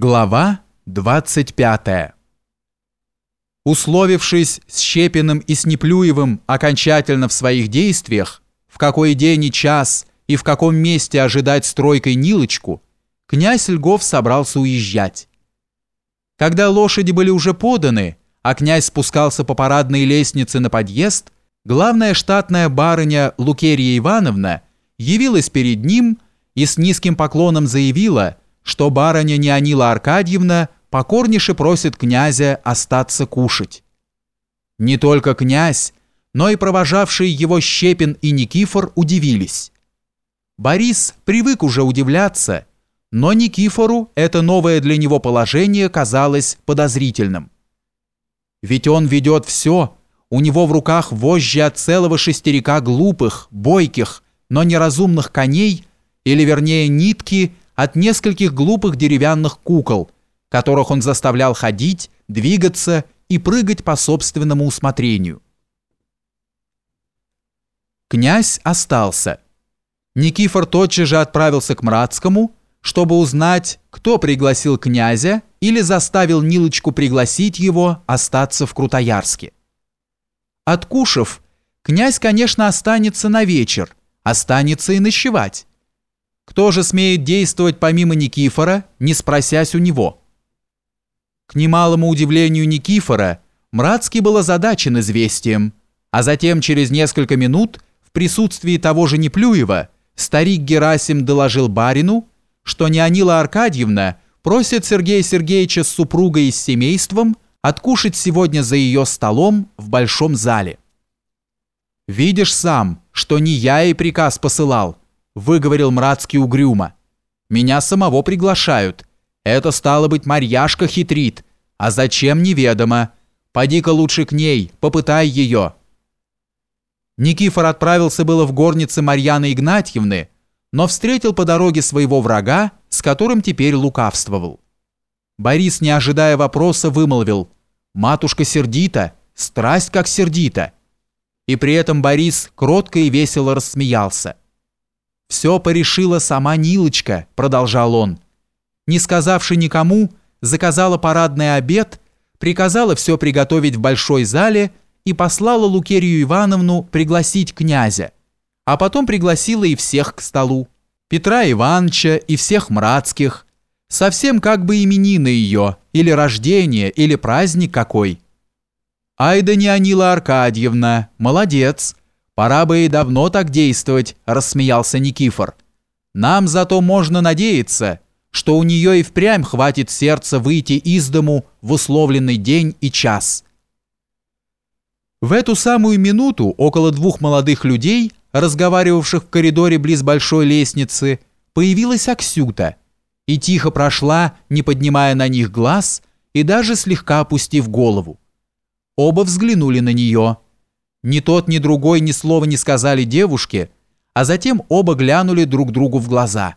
Глава 25. Условившись с Щепиным и с Неплюевым окончательно в своих действиях, в какой день и час и в каком месте ожидать стройкой Нилочку, князь Льгов собрался уезжать. Когда лошади были уже поданы, а князь спускался по парадной лестнице на подъезд, главная штатная барыня Лукерия Ивановна явилась перед ним и с низким поклоном заявила – что барыня Неонила Аркадьевна покорнейше просит князя остаться кушать. Не только князь, но и провожавшие его Щепин и Никифор удивились. Борис привык уже удивляться, но Никифору это новое для него положение казалось подозрительным. Ведь он ведет все, у него в руках вожжи от целого шестерика глупых, бойких, но неразумных коней, или вернее нитки – от нескольких глупых деревянных кукол, которых он заставлял ходить, двигаться и прыгать по собственному усмотрению. Князь остался. Никифор тотчас же отправился к Мрацкому, чтобы узнать, кто пригласил князя или заставил Нилочку пригласить его остаться в Крутоярске. Откушав, князь, конечно, останется на вечер, останется и ночевать. Кто же смеет действовать помимо Никифора, не спросясь у него? К немалому удивлению Никифора, Мрацкий был озадачен известием, а затем через несколько минут в присутствии того же Неплюева старик Герасим доложил барину, что Неонила Аркадьевна просит Сергея Сергеевича с супругой и с семейством откушать сегодня за ее столом в большом зале. «Видишь сам, что не я ей приказ посылал», выговорил Мрацкий угрюмо. «Меня самого приглашают. Это стало быть, Марьяшка хитрит. А зачем, неведомо. Поди-ка лучше к ней, попытай ее». Никифор отправился было в горницы Марьяны Игнатьевны, но встретил по дороге своего врага, с которым теперь лукавствовал. Борис, не ожидая вопроса, вымолвил «Матушка сердита, страсть как сердита». И при этом Борис кротко и весело рассмеялся. «Все порешила сама Нилочка», — продолжал он. Не сказавши никому, заказала парадный обед, приказала все приготовить в большой зале и послала Лукерию Ивановну пригласить князя, а потом пригласила и всех к столу. Петра Ивановича и всех мрацких, совсем как бы именины ее, или рождение, или праздник какой. «Ай да не Анила Аркадьевна, молодец!» «Пора бы и давно так действовать», – рассмеялся Никифор. «Нам зато можно надеяться, что у нее и впрямь хватит сердца выйти из дому в условленный день и час». В эту самую минуту около двух молодых людей, разговаривавших в коридоре близ большой лестницы, появилась Аксюта и тихо прошла, не поднимая на них глаз и даже слегка опустив голову. Оба взглянули на нее – ни тот, ни другой ни слова не сказали девушке, а затем оба глянули друг другу в глаза.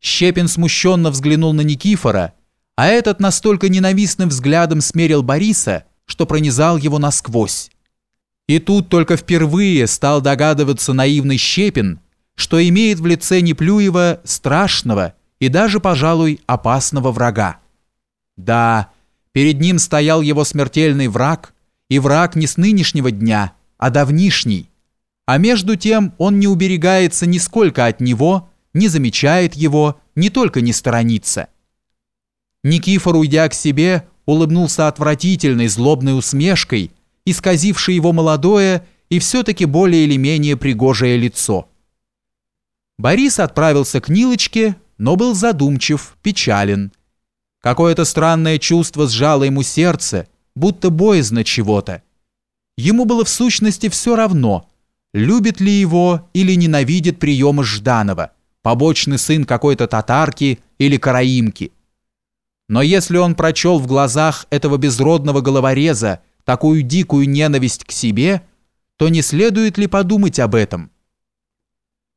Щепин смущенно взглянул на Никифора, а этот настолько ненавистным взглядом смерил Бориса, что пронизал его насквозь. И тут только впервые стал догадываться наивный Щепин, что имеет в лице Неплюева страшного и даже, пожалуй, опасного врага. Да, перед ним стоял его смертельный враг – и враг не с нынешнего дня, а давнишний. А между тем он не уберегается нисколько от него, не замечает его, не только не сторонится. Никифор, уйдя к себе, улыбнулся отвратительной злобной усмешкой, исказившей его молодое и все-таки более или менее пригожее лицо. Борис отправился к Нилочке, но был задумчив, печален. Какое-то странное чувство сжало ему сердце, будто боязно чего-то. Ему было в сущности все равно, любит ли его или ненавидит приемы Жданова, побочный сын какой-то татарки или караимки. Но если он прочел в глазах этого безродного головореза такую дикую ненависть к себе, то не следует ли подумать об этом?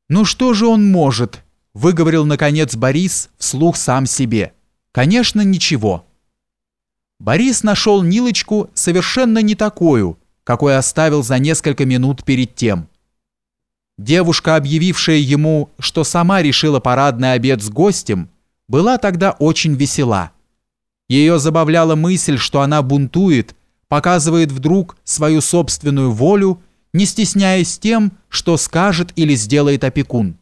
«Ну что же он может?» – выговорил наконец Борис вслух сам себе. «Конечно, ничего». Борис нашел Нилочку совершенно не такую, какой оставил за несколько минут перед тем. Девушка, объявившая ему, что сама решила парадный обед с гостем, была тогда очень весела. Ее забавляла мысль, что она бунтует, показывает вдруг свою собственную волю, не стесняясь тем, что скажет или сделает опекун.